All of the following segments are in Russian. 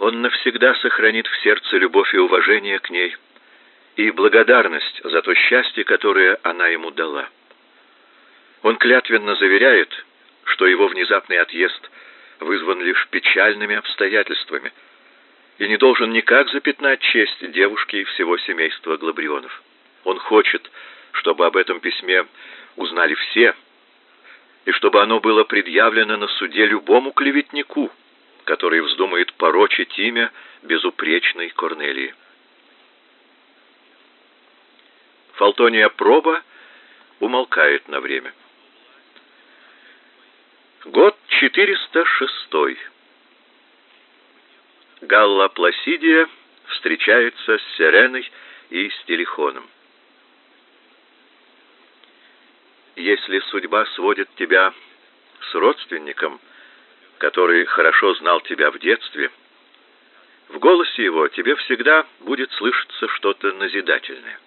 Он навсегда сохранит в сердце любовь и уважение к ней и благодарность за то счастье, которое она ему дала. Он клятвенно заверяет, что его внезапный отъезд вызван лишь печальными обстоятельствами и не должен никак запятнать честь девушки и всего семейства Глабрионов. Он хочет, чтобы об этом письме узнали все, и чтобы оно было предъявлено на суде любому клеветнику, который вздумает порочить имя безупречной Корнелии. Фалтония проба умолкает на время. Год 406. Галла Пласидия встречается с Сиреной и с. Если судьба сводит тебя с родственником, который хорошо знал тебя в детстве, в голосе его тебе всегда будет слышаться что-то назидательное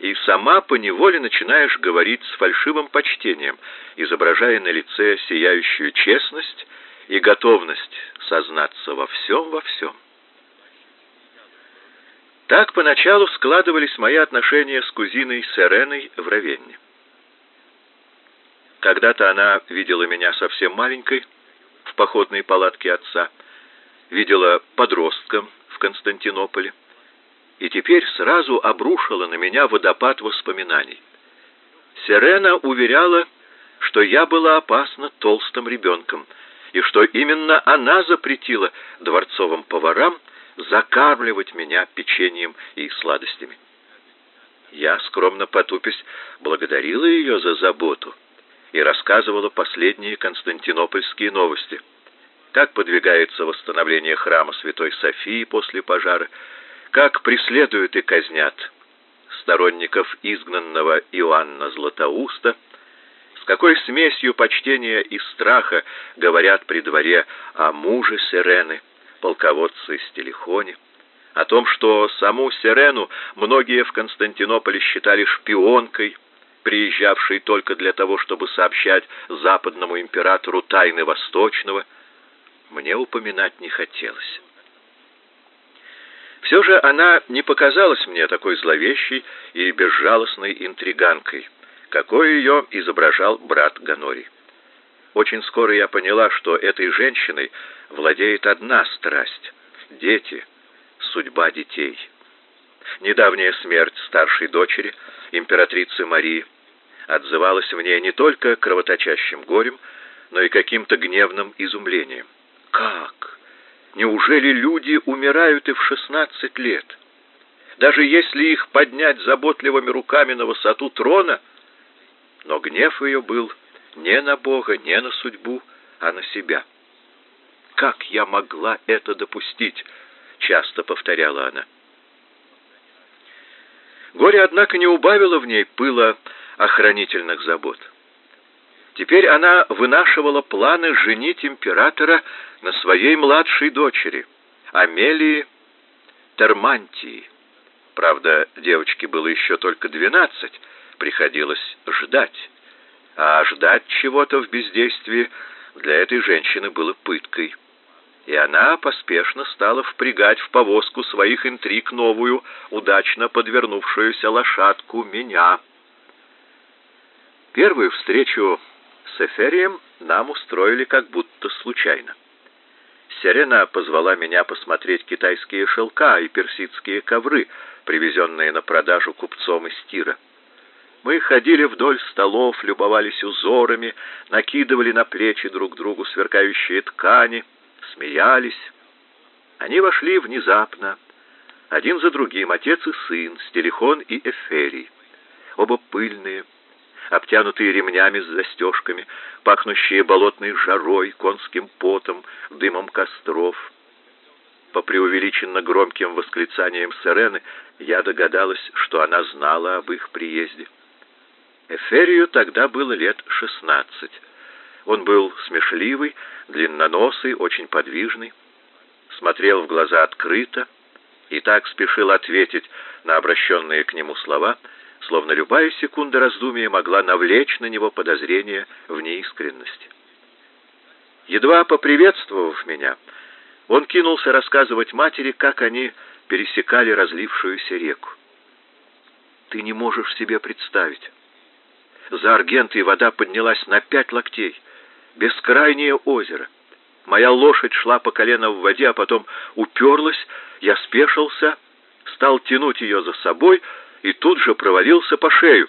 и сама по неволе начинаешь говорить с фальшивым почтением, изображая на лице сияющую честность и готовность сознаться во всем во всем. Так поначалу складывались мои отношения с кузиной Сереной в Равенне. Когда-то она видела меня совсем маленькой в походной палатке отца, видела подростком в Константинополе, и теперь сразу обрушила на меня водопад воспоминаний. Сирена уверяла, что я была опасно толстым ребенком, и что именно она запретила дворцовым поварам закармливать меня печеньем и сладостями. Я, скромно потупясь, благодарила ее за заботу и рассказывала последние константинопольские новости. Как подвигается восстановление храма Святой Софии после пожара, как преследуют и казнят сторонников изгнанного Иоанна Златоуста, с какой смесью почтения и страха говорят при дворе о муже Сирены, полководце Стелихоне, о том, что саму Сирену многие в Константинополе считали шпионкой, приезжавшей только для того, чтобы сообщать западному императору тайны Восточного, мне упоминать не хотелось. Все же она не показалась мне такой зловещей и безжалостной интриганкой, какой ее изображал брат Ганори. Очень скоро я поняла, что этой женщиной владеет одна страсть — дети, судьба детей. Недавняя смерть старшей дочери, императрицы Марии, отзывалась в ней не только кровоточащим горем, но и каким-то гневным изумлением. Как? Неужели люди умирают и в шестнадцать лет? Даже если их поднять заботливыми руками на высоту трона? Но гнев ее был не на Бога, не на судьбу, а на себя. «Как я могла это допустить?» — часто повторяла она. Горе, однако, не убавило в ней пыла охранительных забот. Теперь она вынашивала планы женить императора на своей младшей дочери, Амелии Термантии. Правда, девочке было еще только двенадцать, приходилось ждать. А ждать чего-то в бездействии для этой женщины было пыткой. И она поспешно стала впрягать в повозку своих интриг новую, удачно подвернувшуюся лошадку меня. Первую встречу с Эферием нам устроили как будто случайно. Серена позвала меня посмотреть китайские шелка и персидские ковры, привезенные на продажу купцом из Тира. Мы ходили вдоль столов, любовались узорами, накидывали на плечи друг другу сверкающие ткани, смеялись. Они вошли внезапно, один за другим, отец и сын, Стелихон и Эферий, оба пыльные, обтянутые ремнями с застежками, пахнущие болотной жарой, конским потом, дымом костров. По преувеличенно громким восклицаниям Сирены я догадалась, что она знала об их приезде. Эферию тогда было лет шестнадцать. Он был смешливый, длинноносый, очень подвижный, смотрел в глаза открыто и так спешил ответить на обращенные к нему слова — словно любая секунда раздумия могла навлечь на него подозрение в неискренности. Едва поприветствовав меня, Он кинулся рассказывать матери, как они пересекали разлившуюся реку. Ты не можешь себе представить. За Аргентой вода поднялась на пять локтей. Бескрайнее озеро. Моя лошадь шла по колено в воде, а потом уперлась, я спешился, стал тянуть ее за собой и тут же провалился по шею.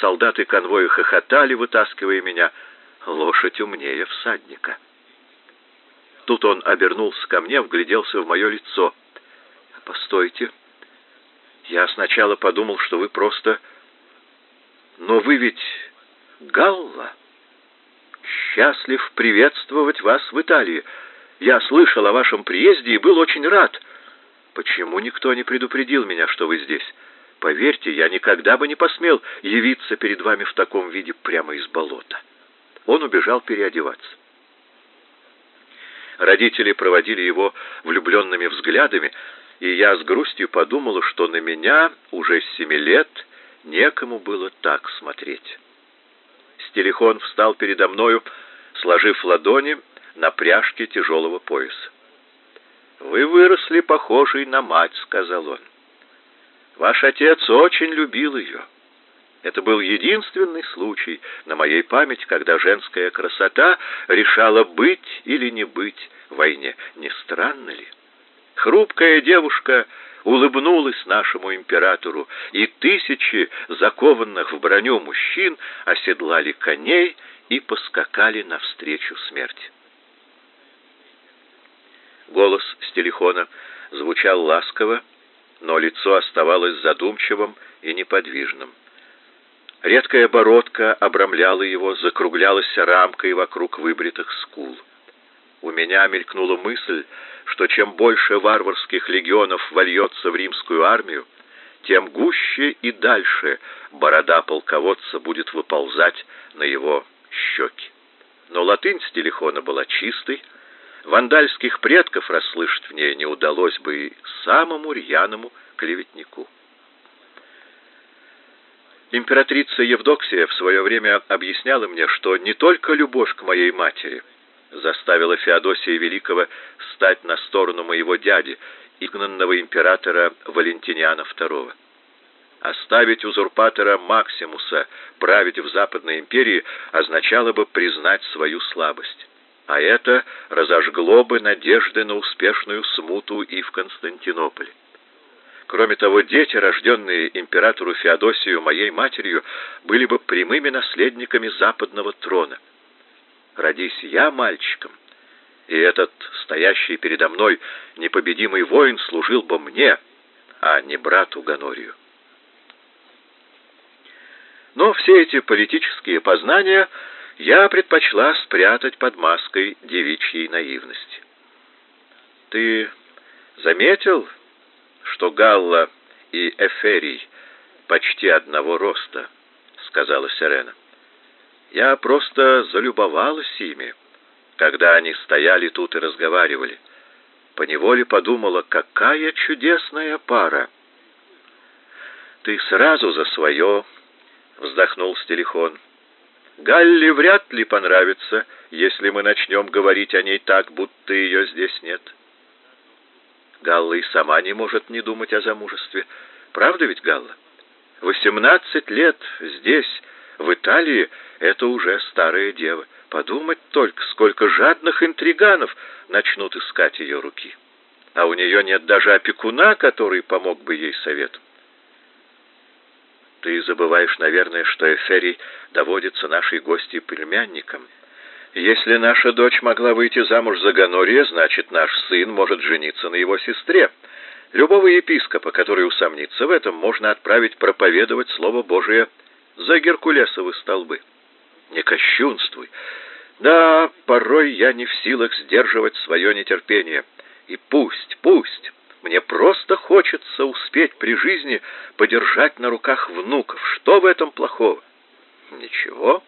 Солдаты конвоя хохотали, вытаскивая меня. Лошадь умнее всадника. Тут он обернулся ко мне, вгляделся в мое лицо. «Постойте. Я сначала подумал, что вы просто... Но вы ведь Галла. Счастлив приветствовать вас в Италии. Я слышал о вашем приезде и был очень рад. Почему никто не предупредил меня, что вы здесь? Поверьте, я никогда бы не посмел явиться перед вами в таком виде прямо из болота». Он убежал переодеваться. Родители проводили его влюбленными взглядами, и я с грустью подумала, что на меня уже с семи лет некому было так смотреть. Стелихон встал передо мною, сложив ладони на пряжке тяжелого пояса. «Вы выросли похожей на мать», — сказал он. «Ваш отец очень любил ее». Это был единственный случай на моей памяти, когда женская красота решала быть или не быть в войне. Не странно ли? Хрупкая девушка улыбнулась нашему императору, и тысячи закованных в броню мужчин оседлали коней и поскакали навстречу смерти. Голос Стелихона звучал ласково, но лицо оставалось задумчивым и неподвижным. Редкая бородка обрамляла его, закруглялась рамкой вокруг выбритых скул. У меня мелькнула мысль, что чем больше варварских легионов вольется в римскую армию, тем гуще и дальше борода полководца будет выползать на его щеки. Но латынь Стелихона была чистой, вандальских предков расслышать в ней не удалось бы и самому рьяному клеветнику. Императрица Евдоксия в свое время объясняла мне, что не только любовь к моей матери заставила Феодосия Великого стать на сторону моего дяди, игнанного императора Валентиниана II. Оставить узурпатора Максимуса править в Западной империи означало бы признать свою слабость. А это разожгло бы надежды на успешную смуту и в Константинополе. Кроме того, дети, рожденные императору Феодосию, моей матерью, были бы прямыми наследниками западного трона. Родись я мальчиком, и этот стоящий передо мной непобедимый воин служил бы мне, а не брату Ганорию. Но все эти политические познания я предпочла спрятать под маской девичьей наивности. Ты заметил, что Галла и Эферий почти одного роста, сказала Сирена. Я просто залюбовалась ими, когда они стояли тут и разговаривали. Поневоле подумала, какая чудесная пара. Ты сразу за свое, вздохнул Стелихон. Галли вряд ли понравится, если мы начнем говорить о ней так, будто ее здесь нет. Галла и сама не может не думать о замужестве. Правда ведь, Галла? Восемнадцать лет здесь, в Италии, это уже старая дева. Подумать только, сколько жадных интриганов начнут искать ее руки. А у нее нет даже опекуна, который помог бы ей советом. Ты забываешь, наверное, что Эферий доводится нашей гости племянником. Если наша дочь могла выйти замуж за Ганория, значит, наш сын может жениться на его сестре. Любого епископа, который усомнится в этом, можно отправить проповедовать Слово Божие за Геркулесовы столбы. Не кощунствуй. Да, порой я не в силах сдерживать свое нетерпение. И пусть, пусть. Мне просто хочется успеть при жизни подержать на руках внуков. Что в этом плохого? Ничего.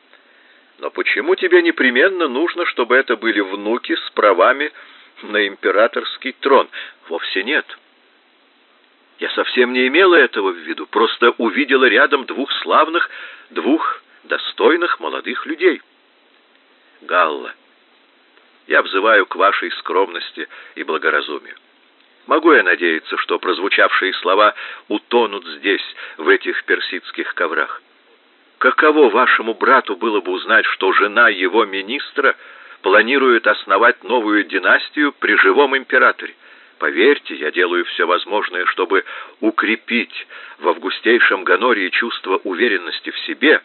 Но почему тебе непременно нужно, чтобы это были внуки с правами на императорский трон? Вовсе нет. Я совсем не имела этого в виду, просто увидела рядом двух славных, двух достойных молодых людей. Галла, Я взываю к вашей скромности и благоразумию. Могу я надеяться, что прозвучавшие слова утонут здесь, в этих персидских коврах? Каково вашему брату было бы узнать, что жена его министра планирует основать новую династию при живом императоре? Поверьте, я делаю все возможное, чтобы укрепить в августейшем Ганории чувство уверенности в себе.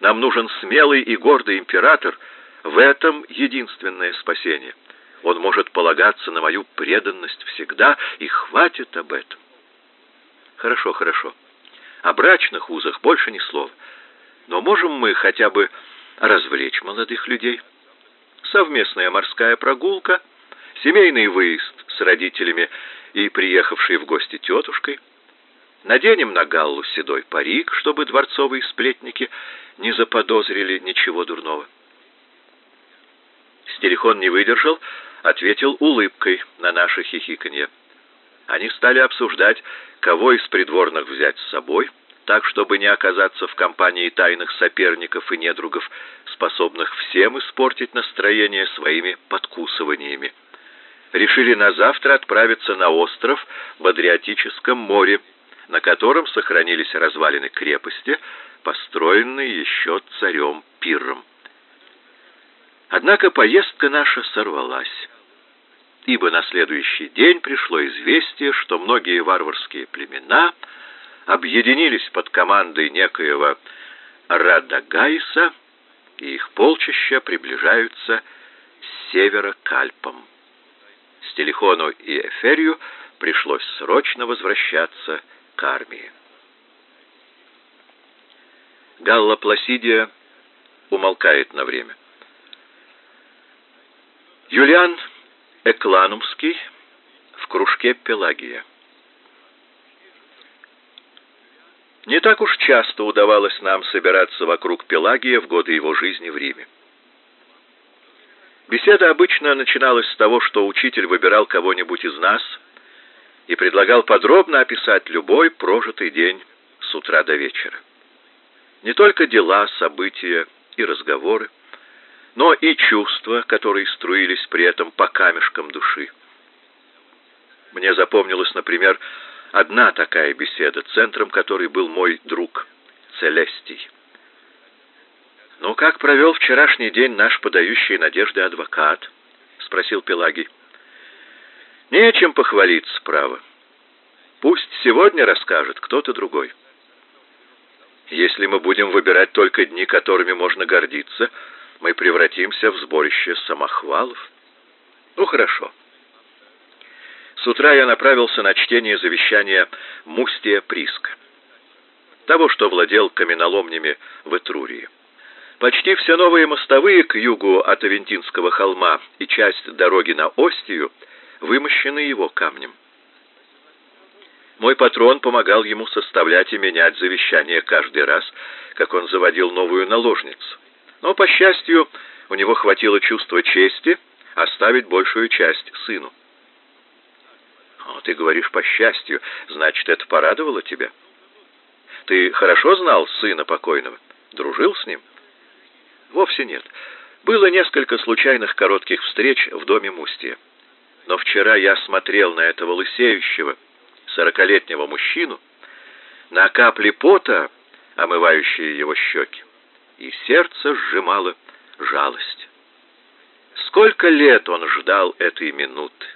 Нам нужен смелый и гордый император. В этом единственное спасение. Он может полагаться на мою преданность всегда, и хватит об этом. Хорошо, хорошо. О брачных узах больше ни слова. Но можем мы хотя бы развлечь молодых людей? Совместная морская прогулка, семейный выезд с родителями и приехавшей в гости тетушкой. Наденем на Галлу седой парик, чтобы дворцовые сплетники не заподозрили ничего дурного. Стерихон не выдержал ответил улыбкой на наше хихиканье. Они стали обсуждать, кого из придворных взять с собой, так, чтобы не оказаться в компании тайных соперников и недругов, способных всем испортить настроение своими подкусываниями. Решили на завтра отправиться на остров в Адриатическом море, на котором сохранились развалины крепости, построенные еще царем Пирром. Однако поездка наша сорвалась ибо на следующий день пришло известие, что многие варварские племена объединились под командой некоего Радагайса, и их полчища приближаются с севера к Альпам. Стелихону и Эферию пришлось срочно возвращаться к армии. Галла Пласидия умолкает на время. Юлиан Экланумский в кружке Пелагия. Не так уж часто удавалось нам собираться вокруг Пелагия в годы его жизни в Риме. Беседа обычно начиналась с того, что учитель выбирал кого-нибудь из нас и предлагал подробно описать любой прожитый день с утра до вечера. Не только дела, события и разговоры, но и чувства, которые струились при этом по камешкам души. Мне запомнилась, например, одна такая беседа, центром которой был мой друг Целестий. «Ну, как провел вчерашний день наш подающий надежды адвокат?» — спросил Пелагий. «Нечем похвалиться, право. Пусть сегодня расскажет кто-то другой. Если мы будем выбирать только дни, которыми можно гордиться, — мы превратимся в сборище самохвалов. Ну, хорошо. С утра я направился на чтение завещания Мустия Приска, того, что владел каменоломнями в Этрурии. Почти все новые мостовые к югу от Авентинского холма и часть дороги на Остию вымощены его камнем. Мой патрон помогал ему составлять и менять завещание каждый раз, как он заводил новую наложницу. Но, по счастью, у него хватило чувства чести оставить большую часть сыну. О, ты говоришь по счастью, значит, это порадовало тебя? Ты хорошо знал сына покойного? Дружил с ним? Вовсе нет. Было несколько случайных коротких встреч в доме Мустия. Но вчера я смотрел на этого лысеющего, сорокалетнего мужчину, на капли пота, омывающие его щеки и сердце сжимало жалость. Сколько лет он ждал этой минуты!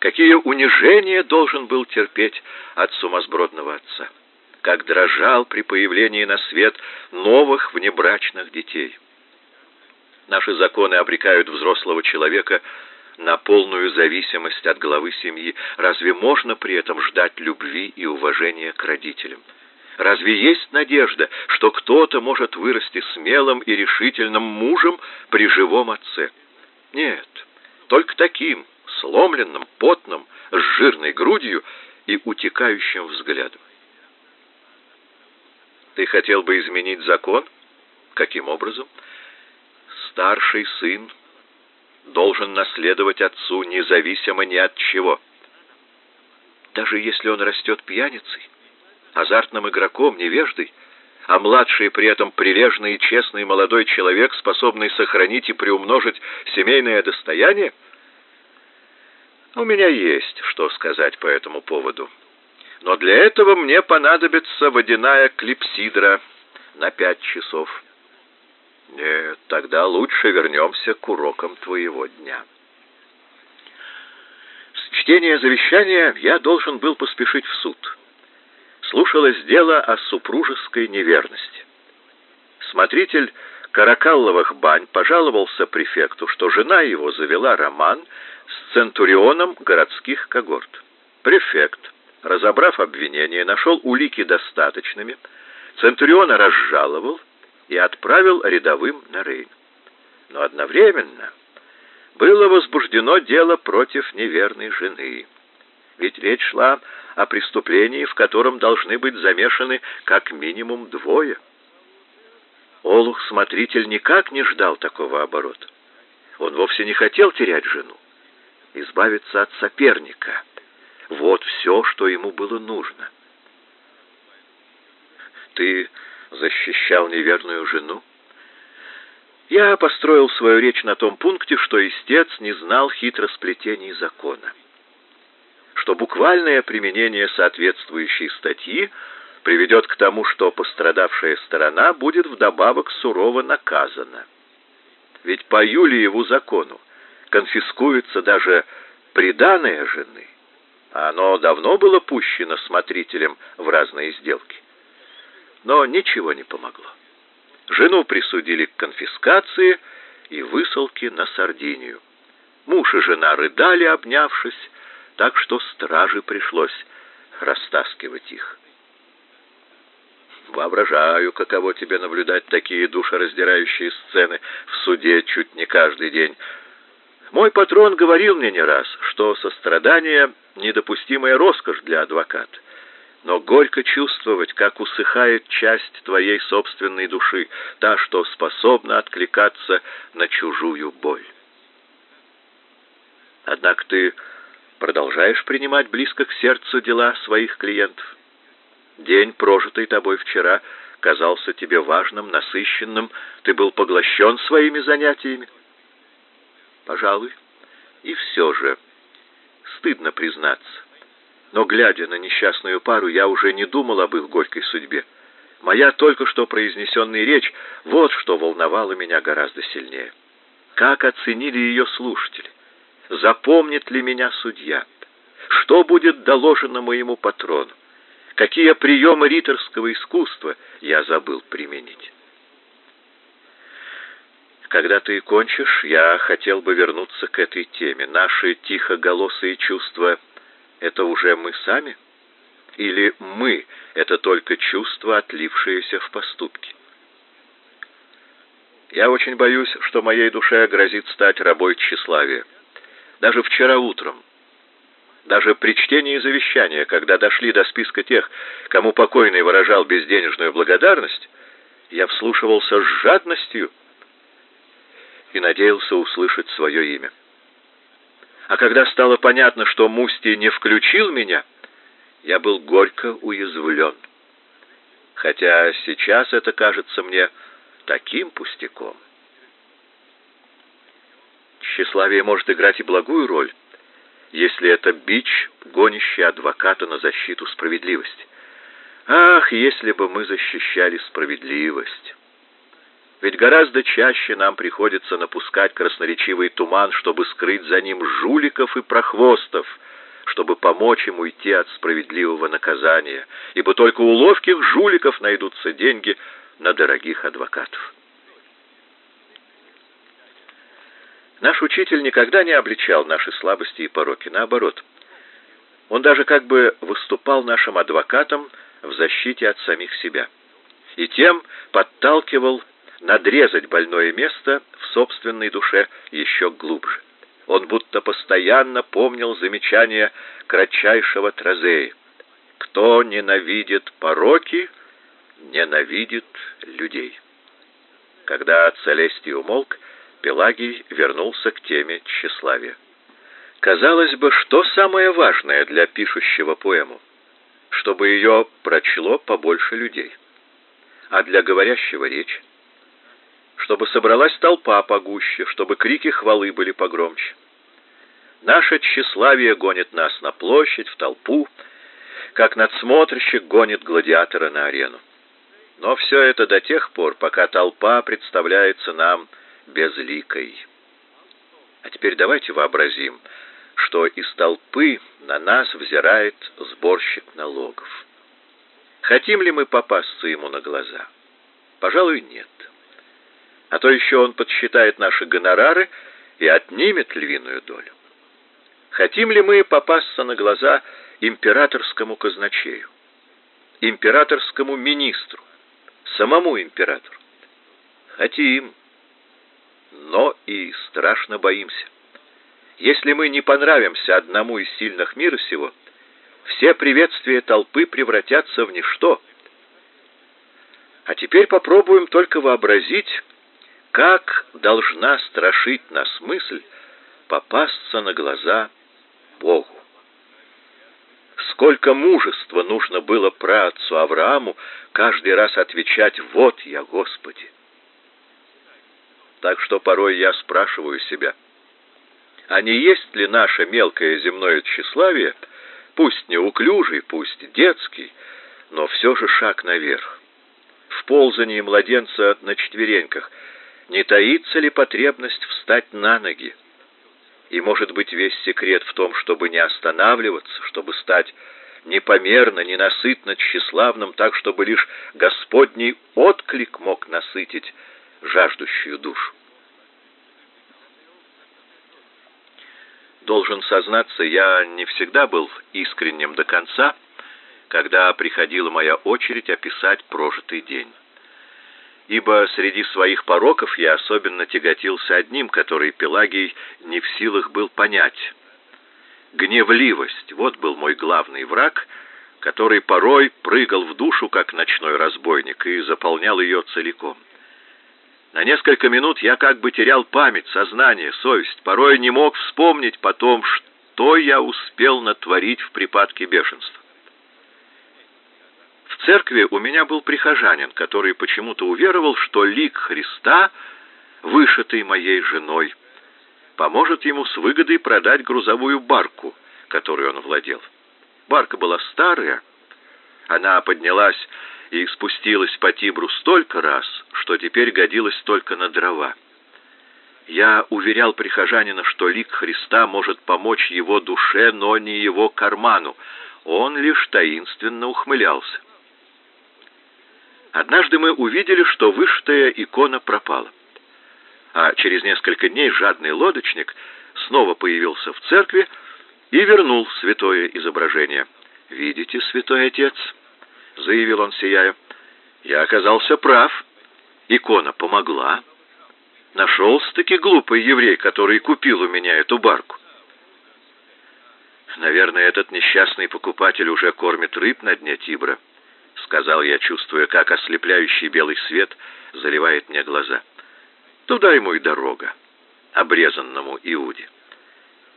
Какие унижения должен был терпеть от сумасбродного отца! Как дрожал при появлении на свет новых внебрачных детей! Наши законы обрекают взрослого человека на полную зависимость от главы семьи. Разве можно при этом ждать любви и уважения к родителям? Разве есть надежда, что кто-то может вырасти смелым и решительным мужем при живом отце? Нет, только таким, сломленным, потным, с жирной грудью и утекающим взглядом. Ты хотел бы изменить закон? Каким образом? Старший сын должен наследовать отцу независимо ни от чего. Даже если он растет пьяницей? азартным игроком, невеждой, а младший при этом прилежный и честный молодой человек, способный сохранить и приумножить семейное достояние? У меня есть что сказать по этому поводу. Но для этого мне понадобится водяная клипсидра на пять часов. Нет, тогда лучше вернемся к урокам твоего дня. С чтения завещания я должен был поспешить в суд. Слушалось дело о супружеской неверности. Смотритель Каракалловых бань пожаловался префекту, что жена его завела роман с центурионом городских когорт. Префект, разобрав обвинение, нашел улики достаточными, центуриона разжаловал и отправил рядовым на Рейн. Но одновременно было возбуждено дело против неверной жены. Ведь речь шла о преступлении, в котором должны быть замешаны как минимум двое. Олух-смотритель никак не ждал такого оборота. Он вовсе не хотел терять жену, избавиться от соперника. Вот все, что ему было нужно. Ты защищал неверную жену? Я построил свою речь на том пункте, что истец не знал хитросплетений закона. Что буквальное применение соответствующей статьи приведет к тому, что пострадавшая сторона будет вдобавок сурово наказана. Ведь по Юлиеву закону конфискуется даже приданое жены, оно давно было пущено смотрителем в разные сделки. Но ничего не помогло. Жену присудили к конфискации и высылке на Сардинию. Муж и жена рыдали, обнявшись, так что страже пришлось растаскивать их. Воображаю, каково тебе наблюдать такие душераздирающие сцены в суде чуть не каждый день. Мой патрон говорил мне не раз, что сострадание — недопустимая роскошь для адвоката. Но горько чувствовать, как усыхает часть твоей собственной души, та, что способна откликаться на чужую боль. Однако ты продолжаешь принимать близко к сердцу дела своих клиентов. День, прожитый тобой вчера, казался тебе важным, насыщенным, ты был поглощен своими занятиями. Пожалуй, и все же, стыдно признаться, но, глядя на несчастную пару, я уже не думал об их горькой судьбе. Моя только что произнесенная речь — вот что волновало меня гораздо сильнее. Как оценили ее слушатели? Запомнит ли меня судья? Что будет доложено моему патрону? какие приемы риторского искусства я забыл применить. Когда ты кончишь, я хотел бы вернуться к этой теме. Наши тихоголосые чувства — это уже мы сами? Или мы — это только чувства, отлившиеся в поступки? Я очень боюсь, что моей душе грозит стать рабой тщеславия. Даже вчера утром, даже при чтении завещания, когда дошли до списка тех, кому покойный выражал безденежную благодарность, я вслушивался с жадностью и надеялся услышать свое имя. А когда стало понятно, что Мусти не включил меня, я был горько уязвлен. Хотя сейчас это кажется мне таким пустяком. Тщеславие может играть и благую роль, если это бич, гонящий адвоката на защиту справедливости. Ах, если бы мы защищали справедливость! Ведь гораздо чаще нам приходится напускать красноречивый туман, чтобы скрыть за ним жуликов и прохвостов, чтобы помочь им уйти от справедливого наказания, ибо только у ловких жуликов найдутся деньги на дорогих адвокатов. Наш учитель никогда не обличал наши слабости и пороки, наоборот. Он даже как бы выступал нашим адвокатом в защите от самих себя. И тем подталкивал надрезать больное место в собственной душе еще глубже. Он будто постоянно помнил замечание кратчайшего Тразея. «Кто ненавидит пороки, ненавидит людей». Когда Целестий умолк, Пелагий вернулся к теме тщеславия. Казалось бы, что самое важное для пишущего поэму? Чтобы ее прочло побольше людей. а для говорящего речь. Чтобы собралась толпа погуще, чтобы крики хвалы были погромче. Наше тщеславие гонит нас на площадь, в толпу, как надсмотрщик гонит гладиатора на арену. Но все это до тех пор, пока толпа представляется нам безликой. А теперь давайте вообразим, что из толпы на нас взирает сборщик налогов. Хотим ли мы попасться ему на глаза? Пожалуй, нет. А то еще он подсчитает наши гонорары и отнимет львиную долю. Хотим ли мы попасться на глаза императорскому казначею, императорскому министру, самому императору? Хотим, но и страшно боимся. Если мы не понравимся одному из сильных мира сего, все приветствия толпы превратятся в ничто. А теперь попробуем только вообразить, как должна страшить нас мысль попасться на глаза Богу. Сколько мужества нужно было праотцу Аврааму каждый раз отвечать «Вот я, Господи!» Так что порой я спрашиваю себя, а не есть ли наше мелкое земное тщеславие, пусть неуклюжий, пусть детский, но все же шаг наверх? В ползании младенца на четвереньках не таится ли потребность встать на ноги? И, может быть, весь секрет в том, чтобы не останавливаться, чтобы стать непомерно, ненасытно тщеславным, так, чтобы лишь Господний отклик мог насытить жаждущую душу. Должен сознаться, я не всегда был искренним до конца, когда приходила моя очередь описать прожитый день. Ибо среди своих пороков я особенно тяготился одним, который Пелагий не в силах был понять. Гневливость — вот был мой главный враг, который порой прыгал в душу, как ночной разбойник, и заполнял ее целиком. На несколько минут я как бы терял память, сознание, совесть. Порой не мог вспомнить потом, что я успел натворить в припадке бешенства. В церкви у меня был прихожанин, который почему-то уверовал, что лик Христа, вышитый моей женой, поможет ему с выгодой продать грузовую барку, которой он владел. Барка была старая, она поднялась и спустилась по Тибру столько раз, что теперь годилась только на дрова. Я уверял прихожанина, что лик Христа может помочь его душе, но не его карману. Он лишь таинственно ухмылялся. Однажды мы увидели, что вышитая икона пропала. А через несколько дней жадный лодочник снова появился в церкви и вернул святое изображение. «Видите, святой отец?» — заявил он, сияя. «Я оказался прав. Икона помогла. Нашелся-таки глупый еврей, который купил у меня эту барку. Наверное, этот несчастный покупатель уже кормит рыб на дне Тибра», — сказал я, чувствуя, как ослепляющий белый свет заливает мне глаза. «Туда ему и дорога, обрезанному Иуде».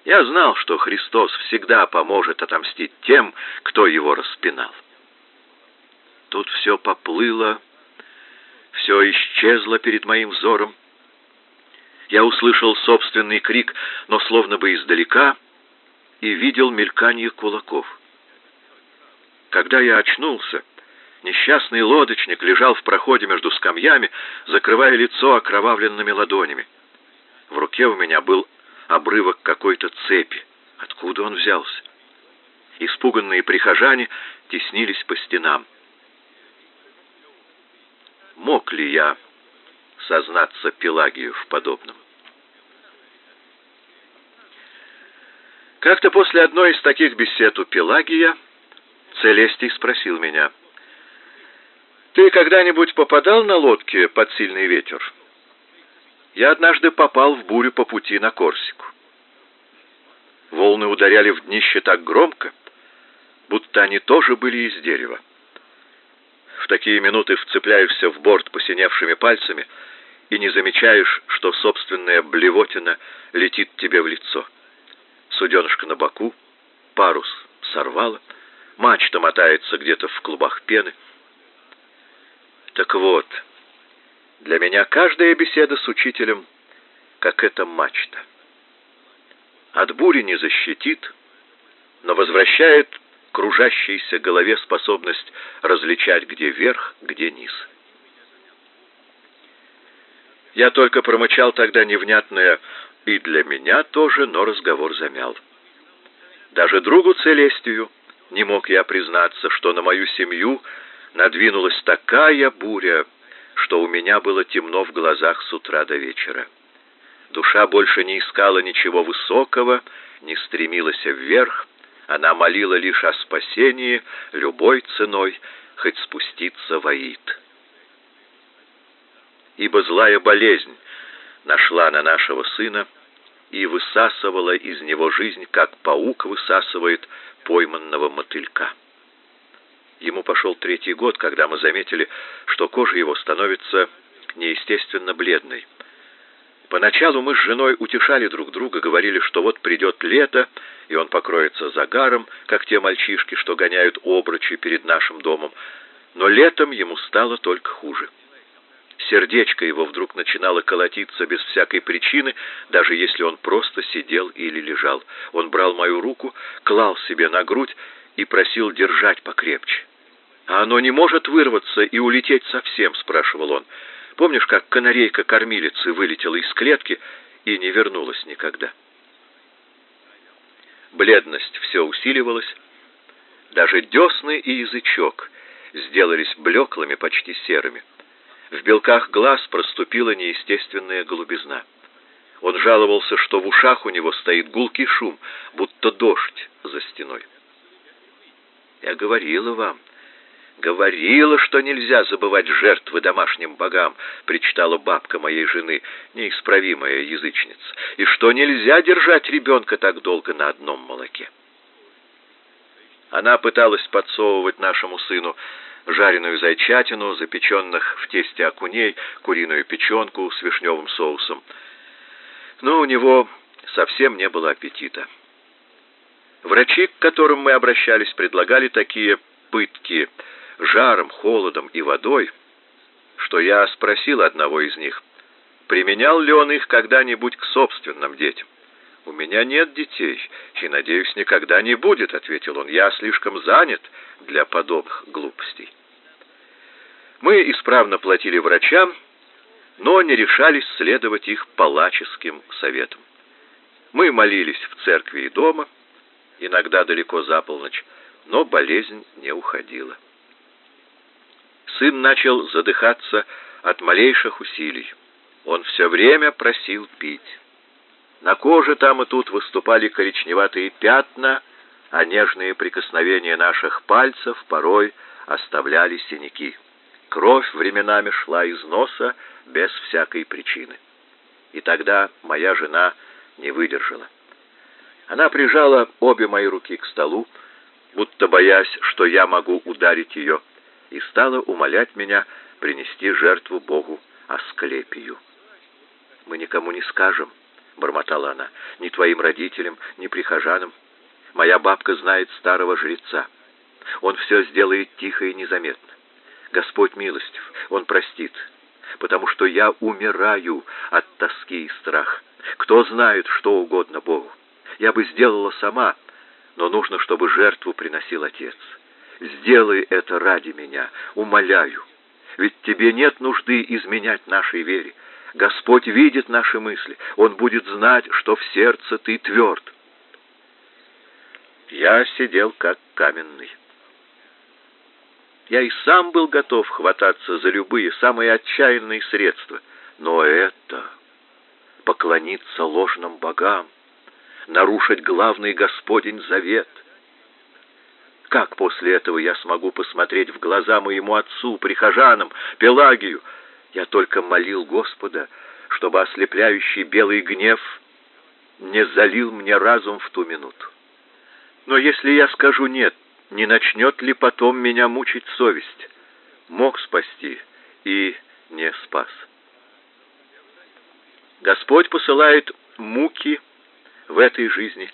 Я знал, что Христос всегда поможет отомстить тем, кто его распинал. Тут все поплыло, все исчезло перед моим взором. Я услышал собственный крик, но словно бы издалека, и видел мелькание кулаков. Когда я очнулся, несчастный лодочник лежал в проходе между скамьями, закрывая лицо окровавленными ладонями. В руке у меня был обрывок какой-то цепи. Откуда он взялся? Испуганные прихожане теснились по стенам мог ли я сознаться Пелагию в подобном. Как-то после одной из таких бесед у Пелагия Целестий спросил меня, «Ты когда-нибудь попадал на лодке под сильный ветер?» Я однажды попал в бурю по пути на Корсику. Волны ударяли в днище так громко, будто они тоже были из дерева. В такие минуты вцепляешься в борт посиневшими пальцами и не замечаешь, что собственная блевотина летит тебе в лицо. Суденышко на боку, парус сорвало, мачта мотается где-то в клубах пены. Так вот, для меня каждая беседа с учителем, как эта мачта. От бури не защитит, но возвращает кружащейся голове способность различать, где верх, где низ. Я только промычал тогда невнятное «и для меня тоже», но разговор замял. Даже другу Целестию не мог я признаться, что на мою семью надвинулась такая буря, что у меня было темно в глазах с утра до вечера. Душа больше не искала ничего высокого, не стремилась вверх, она молила лишь о спасении любой ценой, хоть спуститься в Аид. Ибо злая болезнь нашла на нашего сына и высасывала из него жизнь, как паук высасывает пойманного мотылька. Ему пошел третий год, когда мы заметили, что кожа его становится неестественно бледной. Поначалу мы с женой утешали друг друга, говорили, что вот придет лето, и он покроется загаром, как те мальчишки, что гоняют обручи перед нашим домом. Но летом ему стало только хуже. Сердечко его вдруг начинало колотиться без всякой причины, даже если он просто сидел или лежал. Он брал мою руку, клал себе на грудь и просил держать покрепче. «А оно не может вырваться и улететь совсем?» — спрашивал он. «Помнишь, как канарейка-кормилицы вылетела из клетки и не вернулась никогда?» Бледность все усиливалась. Даже десны и язычок сделались блеклыми, почти серыми. В белках глаз проступила неестественная голубизна. Он жаловался, что в ушах у него стоит гулкий шум, будто дождь за стеной. «Я говорила вам, говорила, что нельзя забывать жертвы домашним богам», причитала бабка моей жены, неисправимая язычница, «и что нельзя держать ребенка так долго на одном молоке». Она пыталась подсовывать нашему сыну жареную зайчатину, запеченных в тесте окуней, куриную печенку с вишневым соусом. Но у него совсем не было аппетита. Врачи, к которым мы обращались, предлагали такие пытки жаром, холодом и водой, что я спросил одного из них, применял ли он их когда-нибудь к собственным детям. «У меня нет детей, и, надеюсь, никогда не будет», — ответил он. «Я слишком занят для подобных глупостей». Мы исправно платили врачам, но не решались следовать их палаческим советам. Мы молились в церкви и дома, иногда далеко за полночь, но болезнь не уходила. Сын начал задыхаться от малейших усилий. Он все время просил пить. На коже там и тут выступали коричневатые пятна, а нежные прикосновения наших пальцев порой оставляли синяки. Кровь временами шла из носа без всякой причины. И тогда моя жена не выдержала. Она прижала обе мои руки к столу, будто боясь, что я могу ударить ее, и стала умолять меня принести жертву Богу Асклепию. «Мы никому не скажем», — бормотала она, — «ни твоим родителям, ни прихожанам. Моя бабка знает старого жреца. Он все сделает тихо и незаметно. Господь милостив, Он простит, потому что я умираю от тоски и страха. Кто знает, что угодно Богу. Я бы сделала сама, но нужно, чтобы жертву приносил Отец. Сделай это ради меня, умоляю. Ведь тебе нет нужды изменять нашей вере. Господь видит наши мысли. Он будет знать, что в сердце ты тверд. Я сидел как каменный. Я и сам был готов хвататься за любые, самые отчаянные средства. Но это поклониться ложным богам, нарушить главный Господень завет. Как после этого я смогу посмотреть в глаза моему отцу, прихожанам, Пелагию? Я только молил Господа, чтобы ослепляющий белый гнев не залил мне разум в ту минуту. Но если я скажу «нет», не начнет ли потом меня мучить совесть? Мог спасти и не спас. Господь посылает муки в этой жизни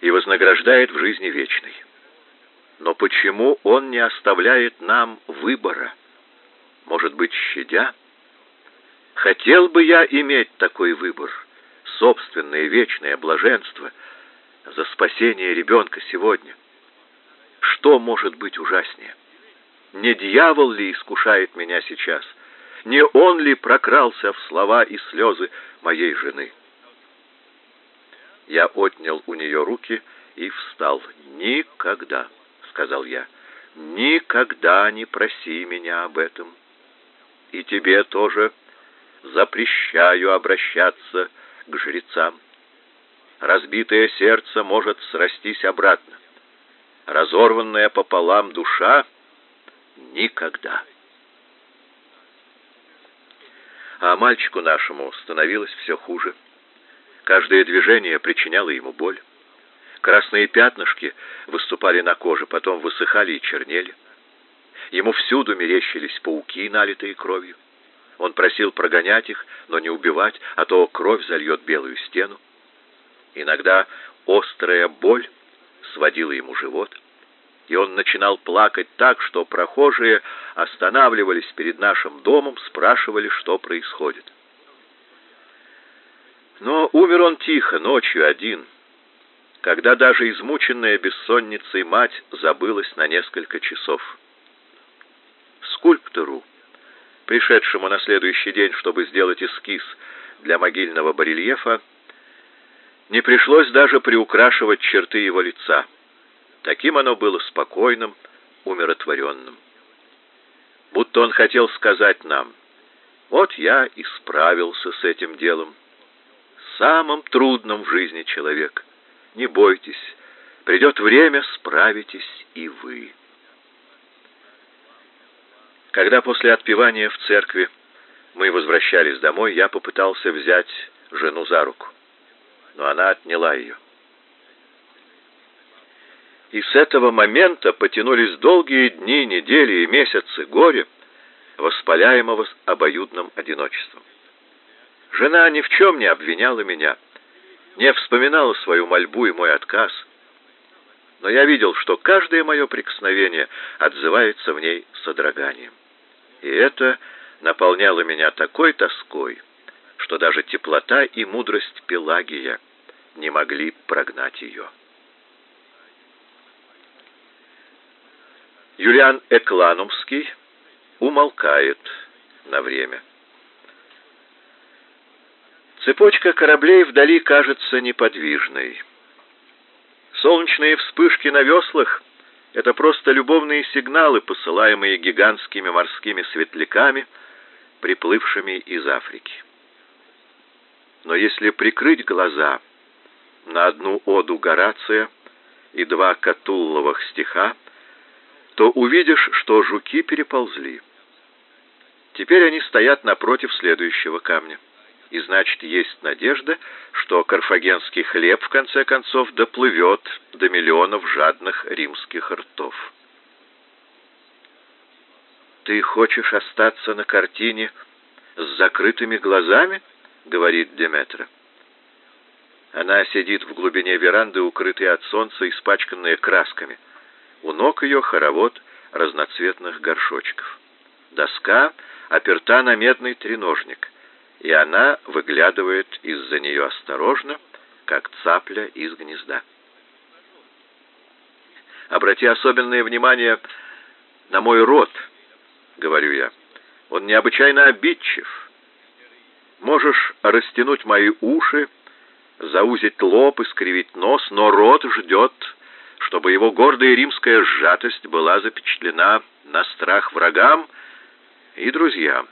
и вознаграждает в жизни вечной. Но почему Он не оставляет нам выбора? может быть, щадя? Хотел бы я иметь такой выбор, собственное вечное блаженство за спасение ребенка сегодня. Что может быть ужаснее? Не дьявол ли искушает меня сейчас? Не он ли прокрался в слова и слезы моей жены? Я отнял у нее руки и встал. «Никогда», — сказал я, — «никогда не проси меня об этом. И тебе тоже запрещаю обращаться к жрецам. Разбитое сердце может срастись обратно. Разорванная пополам душа — никогда». А мальчику нашему становилось все хуже. Каждое движение причиняло ему боль. Красные пятнышки выступали на коже, потом высыхали и чернели. Ему всюду мерещились пауки, налитые кровью. Он просил прогонять их, но не убивать, а то кровь зальет белую стену. Иногда острая боль сводила ему живот, и он начинал плакать так, что прохожие останавливались перед нашим домом, спрашивали, что происходит. Но умер он тихо, ночью один, когда даже измученная бессонницей мать забылась на несколько часов. Скульптору, пришедшему на следующий день, чтобы сделать эскиз для могильного барельефа, не пришлось даже приукрашивать черты его лица. Таким оно было спокойным, умиротворенным. Будто он хотел сказать нам, вот я и справился с этим делом самым трудным в жизни человек. Не бойтесь, придет время, справитесь и вы. Когда после отпевания в церкви мы возвращались домой, я попытался взять жену за руку, но она отняла ее. И с этого момента потянулись долгие дни, недели и месяцы горя, воспаляемого обоюдным одиночеством. Жена ни в чем не обвиняла меня, не вспоминала свою мольбу и мой отказ. Но я видел, что каждое мое прикосновение отзывается в ней содроганием. И это наполняло меня такой тоской, что даже теплота и мудрость Пелагия не могли прогнать ее. Юлиан Экланумский умолкает на время. Цепочка кораблей вдали кажется неподвижной. Солнечные вспышки на веслах — это просто любовные сигналы, посылаемые гигантскими морскими светляками, приплывшими из Африки. Но если прикрыть глаза на одну оду Горация и два Катулловых стиха, то увидишь, что жуки переползли. Теперь они стоят напротив следующего камня и значит, есть надежда, что карфагенский хлеб в конце концов доплывет до миллионов жадных римских ртов. «Ты хочешь остаться на картине с закрытыми глазами?» — говорит Деметра. Она сидит в глубине веранды, укрытая от солнца, испачканная красками. У ног ее хоровод разноцветных горшочков. Доска оперта на медный треножник и она выглядывает из-за нее осторожно, как цапля из гнезда. Обрати особенное внимание на мой рот, говорю я. Он необычайно обидчив. Можешь растянуть мои уши, заузить лоб и скривить нос, но рот ждет, чтобы его гордая римская сжатость была запечатлена на страх врагам и друзьям.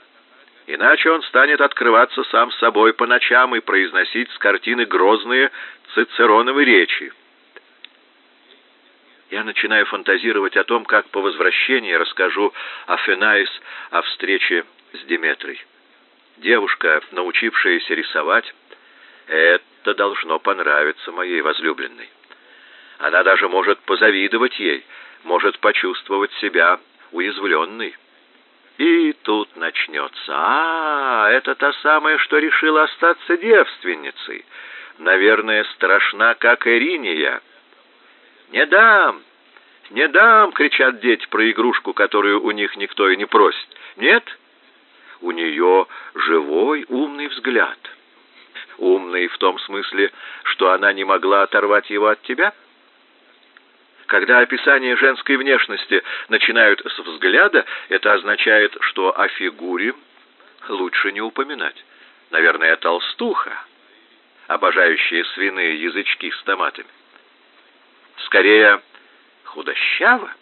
Иначе он станет открываться сам собой по ночам и произносить с картины грозные цицероновы речи. Я начинаю фантазировать о том, как по возвращении расскажу о Фенаис о встрече с Диметрой. Девушка, научившаяся рисовать, это должно понравиться моей возлюбленной. Она даже может позавидовать ей, может почувствовать себя уязвленной. И тут начнется. А, это та самая, что решила остаться девственницей. Наверное, страшна, как Ириния. «Не дам! Не дам!» — кричат дети про игрушку, которую у них никто и не просит. «Нет? у нее живой, умный взгляд. Умный в том смысле, что она не могла оторвать его от тебя? Когда описание женской внешности начинают с взгляда, это означает, что о фигуре лучше не упоминать. Наверное, толстуха, обожающая свиные язычки с томатами. Скорее, худощава.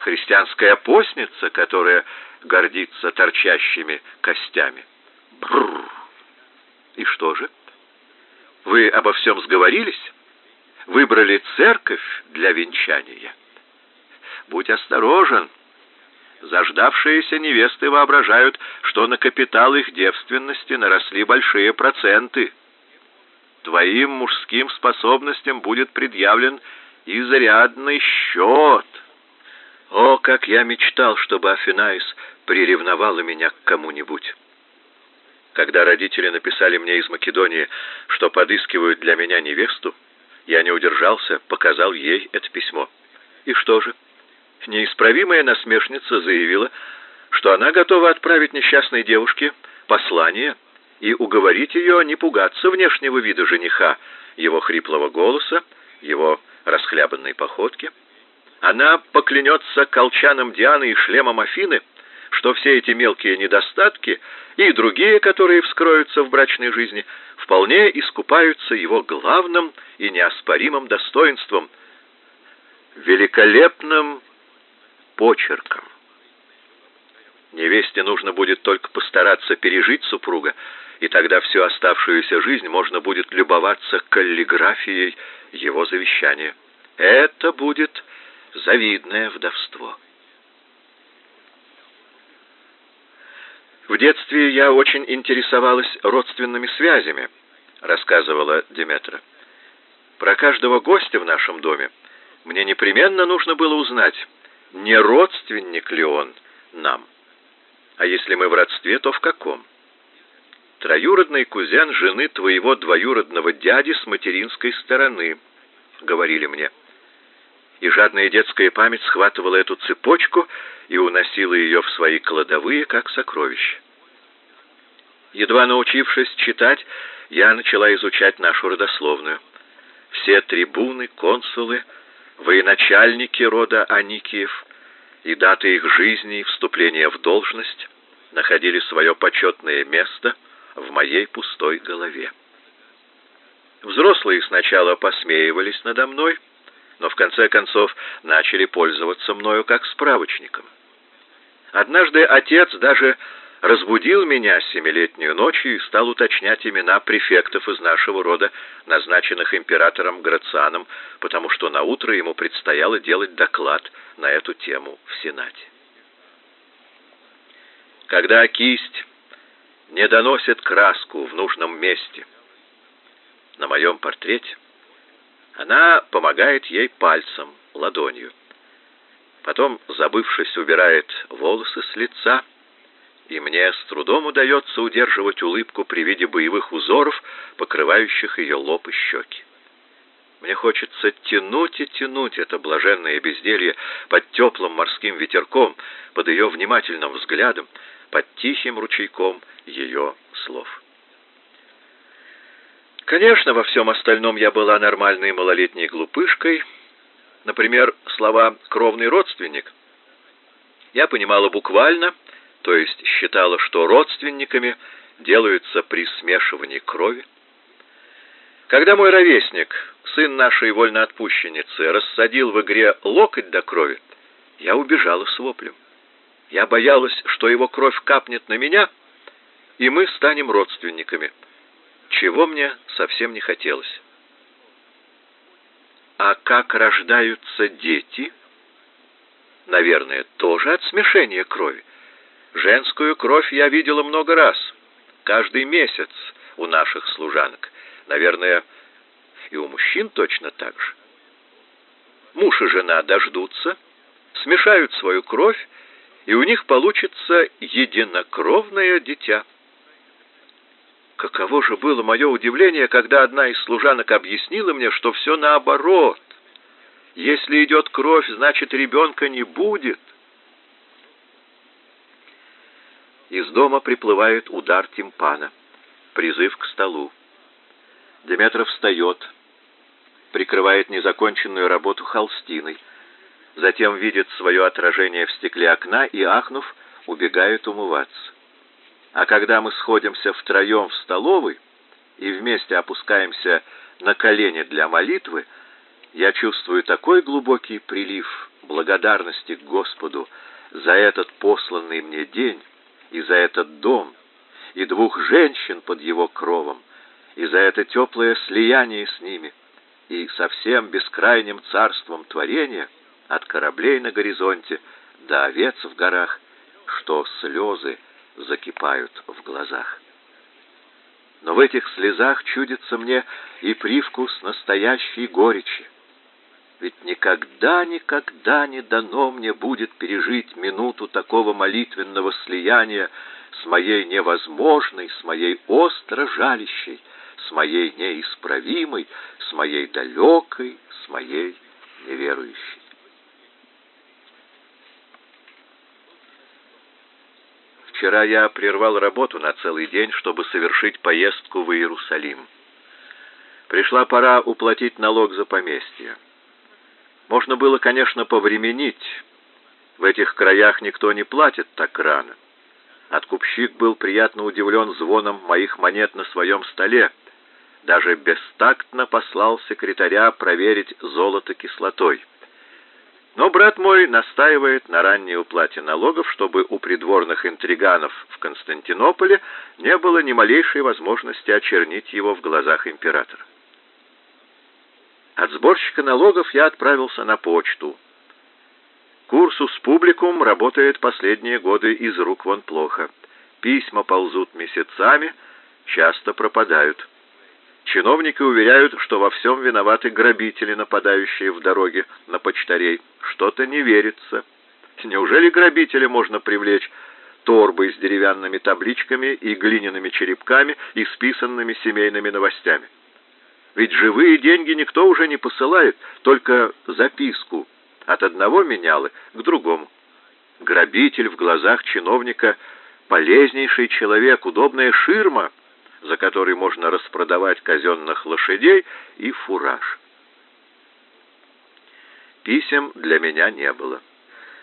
Христианская постница, которая гордится торчащими костями. Бррр. И что же? Вы обо всем сговорились? Выбрали церковь для венчания? Будь осторожен. Заждавшиеся невесты воображают, что на капитал их девственности наросли большие проценты. Твоим мужским способностям будет предъявлен изрядный счет. О, как я мечтал, чтобы Афинаис приревновала меня к кому-нибудь. Когда родители написали мне из Македонии, что подыскивают для меня невесту, я не удержался, показал ей это письмо. И что же? Неисправимая насмешница заявила, что она готова отправить несчастной девушке послание и уговорить ее не пугаться внешнего вида жениха, его хриплого голоса, его расхлябанной походки. Она поклянется колчанам Дианы и шлемом Афины, что все эти мелкие недостатки и другие, которые вскроются в брачной жизни, вполне искупаются его главным и неоспоримым достоинством — великолепным почерком. Невесте нужно будет только постараться пережить супруга, и тогда всю оставшуюся жизнь можно будет любоваться каллиграфией его завещания. Это будет завидное вдовство. В детстве я очень интересовалась родственными связями, рассказывала Деметра. Про каждого гостя в нашем доме мне непременно нужно было узнать, не родственник ли он нам. А если мы в родстве, то в каком? Троюродный кузен жены твоего двоюродного дяди с материнской стороны, говорили мне и жадная детская память схватывала эту цепочку и уносила ее в свои кладовые, как сокровище. Едва научившись читать, я начала изучать нашу родословную. Все трибуны, консулы, военачальники рода Аникиев и даты их жизни и вступления в должность находили свое почетное место в моей пустой голове. Взрослые сначала посмеивались надо мной, но в конце концов начали пользоваться мною как справочником. Однажды отец даже разбудил меня семилетнюю ночью и стал уточнять имена префектов из нашего рода, назначенных императором Грацианом, потому что на утро ему предстояло делать доклад на эту тему в Сенате. Когда кисть не доносит краску в нужном месте, на моем портрете она помогает ей пальцем, ладонью. Потом, забывшись, убирает волосы с лица, и мне с трудом удается удерживать улыбку при виде боевых узоров, покрывающих ее лоб и щеки. Мне хочется тянуть и тянуть это блаженное безделье под теплым морским ветерком, под ее внимательным взглядом, под тихим ручейком ее слов. Конечно, во всем остальном я была нормальной малолетней глупышкой. Например, слова «кровный родственник» я понимала буквально, то есть считала, что родственниками делаются при смешивании крови. Когда мой ровесник, сын нашей вольноотпущенницы, рассадил в игре локоть до крови, я убежала с воплем. Я боялась, что его кровь капнет на меня, и мы станем родственниками чего мне совсем не хотелось. А как рождаются дети? Наверное, тоже от смешения крови. Женскую кровь я видела много раз, каждый месяц у наших служанок. Наверное, и у мужчин точно так же. Муж и жена дождутся, смешают свою кровь, и у них получится единокровное дитя. Каково же было мое удивление, когда одна из служанок объяснила мне, что все наоборот. Если идет кровь, значит ребенка не будет. Из дома приплывает удар тимпана. Призыв к столу. Деметров встает, прикрывает незаконченную работу холстиной, затем видит свое отражение в стекле окна и, ахнув, убегает умываться. А когда мы сходимся втроем в столовой и вместе опускаемся на колени для молитвы, я чувствую такой глубокий прилив благодарности к Господу за этот посланный мне день и за этот дом, и двух женщин под его кровом, и за это теплое слияние с ними, и со всем бескрайним царством творения, от кораблей на горизонте до овец в горах, что слезы закипают в глазах. Но в этих слезах чудится мне и привкус настоящей горечи. Ведь никогда, никогда не дано мне будет пережить минуту такого молитвенного слияния с моей невозможной, с моей остро жалящей, с моей неисправимой, с моей далекой, с моей неверующей. Вчера я прервал работу на целый день, чтобы совершить поездку в Иерусалим. Пришла пора уплатить налог за поместье. Можно было, конечно, повременить. В этих краях никто не платит так рано. Откупщик был приятно удивлен звоном моих монет на своем столе. Даже бестактно послал секретаря проверить золото кислотой. Но брат мой настаивает на ранней уплате налогов, чтобы у придворных интриганов в Константинополе не было ни малейшей возможности очернить его в глазах императора. От сборщика налогов я отправился на почту. Курсус публикум работает последние годы из рук вон плохо. Письма ползут месяцами, часто пропадают. Чиновники уверяют, что во всем виноваты грабители, нападающие в дороге на почтарей. Что-то не верится. Неужели грабителя можно привлечь торбой с деревянными табличками и глиняными черепками, и списанными семейными новостями? Ведь живые деньги никто уже не посылает, только записку от одного менялы к другому. Грабитель в глазах чиновника полезнейший человек, удобная ширма, за которой можно распродавать казенных лошадей и фураж. Писем для меня не было.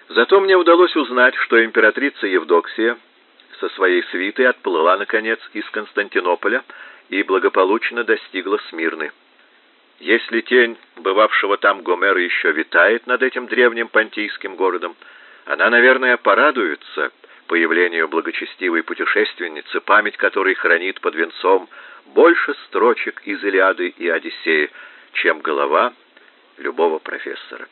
Зато мне удалось узнать, что императрица Евдоксия со своей свитой отплыла наконец из Константинополя и благополучно достигла Смирны. Если тень бывавшего там Гомера еще витает над этим древним понтийским городом, она, наверное, порадуется появлению благочестивой путешественницы, память которой хранит под венцом больше строчек из Илиады и Одиссеи, чем голова любого профессора.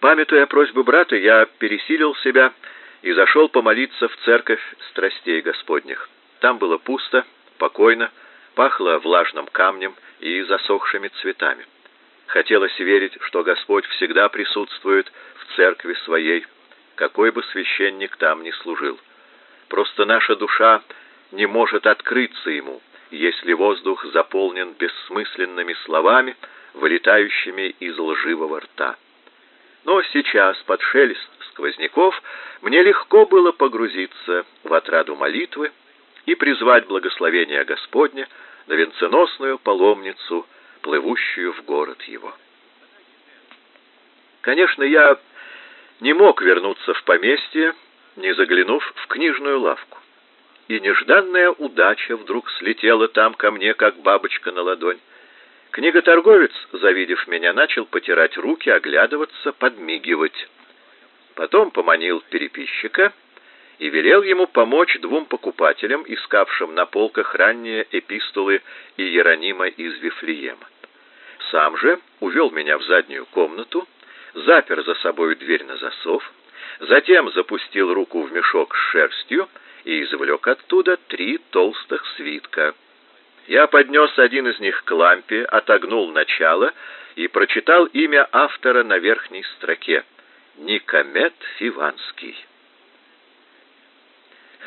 Памятуя просьбу брата, я пересилил себя и зашел помолиться в церковь страстей Господних. Там было пусто, покойно, пахло влажным камнем и засохшими цветами. Хотелось верить, что Господь всегда присутствует в церкви своей, какой бы священник там ни служил. Просто наша душа не может открыться ему, если воздух заполнен бессмысленными словами, вылетающими из лживого рта. Но сейчас, под шелест сквозняков, мне легко было погрузиться в отраду молитвы, и призвать благословение Господня на венценосную паломницу, плывущую в город его. Конечно, я не мог вернуться в поместье, не заглянув в книжную лавку. И нежданная удача вдруг слетела там ко мне, как бабочка на ладонь. Книготорговец, завидев меня, начал потирать руки, оглядываться, подмигивать. Потом поманил переписчика — и велел ему помочь двум покупателям, искавшим на полках ранние эпистолы Иеронима из Вифлеема. Сам же увел меня в заднюю комнату, запер за собой дверь на засов, затем запустил руку в мешок с шерстью и извлек оттуда три толстых свитка. Я поднес один из них к лампе, отогнул начало и прочитал имя автора на верхней строке — Никомет Фиванский.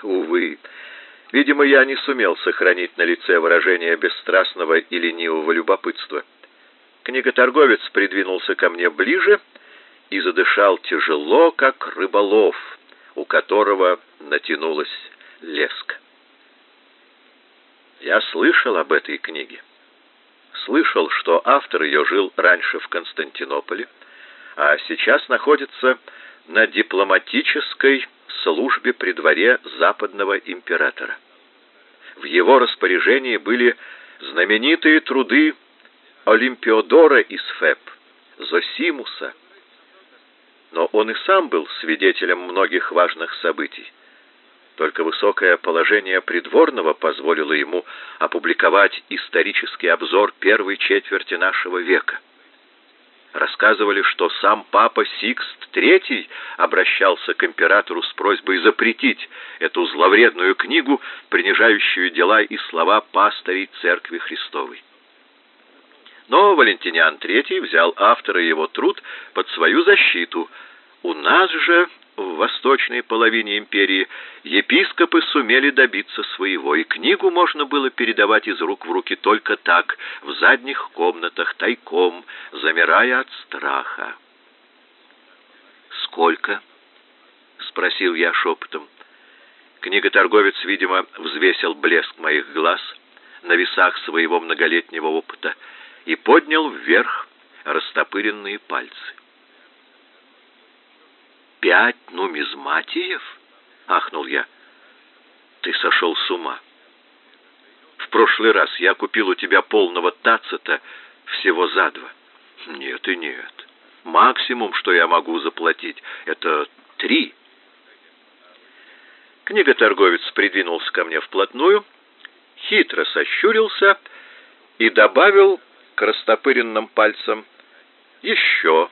Увы, видимо, я не сумел сохранить на лице выражение бесстрастного и ленивого любопытства. Книготорговец придвинулся ко мне ближе и задышал тяжело, как рыболов, у которого натянулась леска. Я слышал об этой книге. Слышал, что автор ее жил раньше в Константинополе, а сейчас находится на дипломатической службе при дворе западного императора. В его распоряжении были знаменитые труды Олимпиодора из Феб, Зосимуса, но он и сам был свидетелем многих важных событий. Только высокое положение придворного позволило ему опубликовать исторический обзор первой четверти нашего века. Рассказывали, что сам папа Сикст III обращался к императору с просьбой запретить эту зловредную книгу, принижающую дела и слова пастырей Церкви Христовой. Но Валентиниан III взял автора его труд под свою защиту. У нас же, в восточной половине империи, епископы сумели добиться своего, и книгу можно было передавать из рук в руки только так, в задних комнатах, тайком, замирая от страха. «Сколько?» — спросил я шепотом. Книготорговец, видимо, взвесил блеск моих глаз на весах своего многолетнего опыта — и поднял вверх растопыренные пальцы. «Пять нумизматиев?» — ахнул я. «Ты сошел с ума. В прошлый раз я купил у тебя полного тацита всего за два. Нет и нет. Максимум, что я могу заплатить, это три». Книготорговец придвинулся ко мне вплотную, хитро сощурился и добавил к растопыренным пальцам еще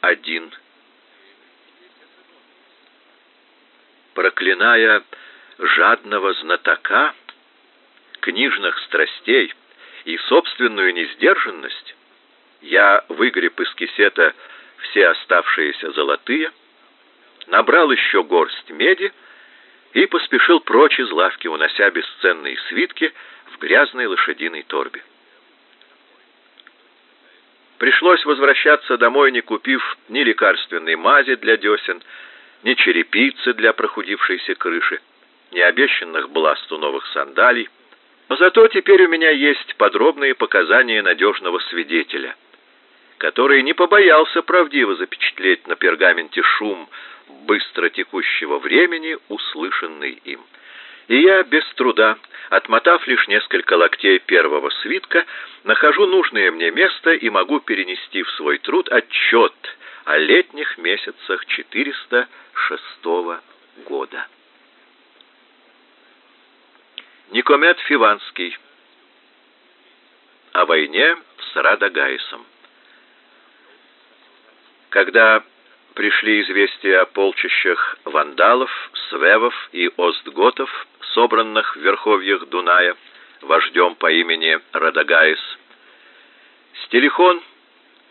один. Проклиная жадного знатока, книжных страстей и собственную несдержанность, я выгреб из кисета все оставшиеся золотые, набрал еще горсть меди и поспешил прочь из лавки, унося бесценные свитки в грязной лошадиной торбе. Пришлось возвращаться домой, не купив ни лекарственной мази для десен, ни черепицы для прохудившейся крыши, ни обещанных бласту новых сандалий. Но зато теперь у меня есть подробные показания надежного свидетеля, который не побоялся правдиво запечатлеть на пергаменте шум быстро текущего времени, услышанный им и я без труда, отмотав лишь несколько локтей первого свитка, нахожу нужное мне место и могу перенести в свой труд отчет о летних месяцах 406 года. Никомет Фиванский о войне с Радагаисом. Когда пришли известия о полчищах вандалов, свевов и остготов, собранных в верховьях Дуная, вождем по имени Радагаис. Стелихон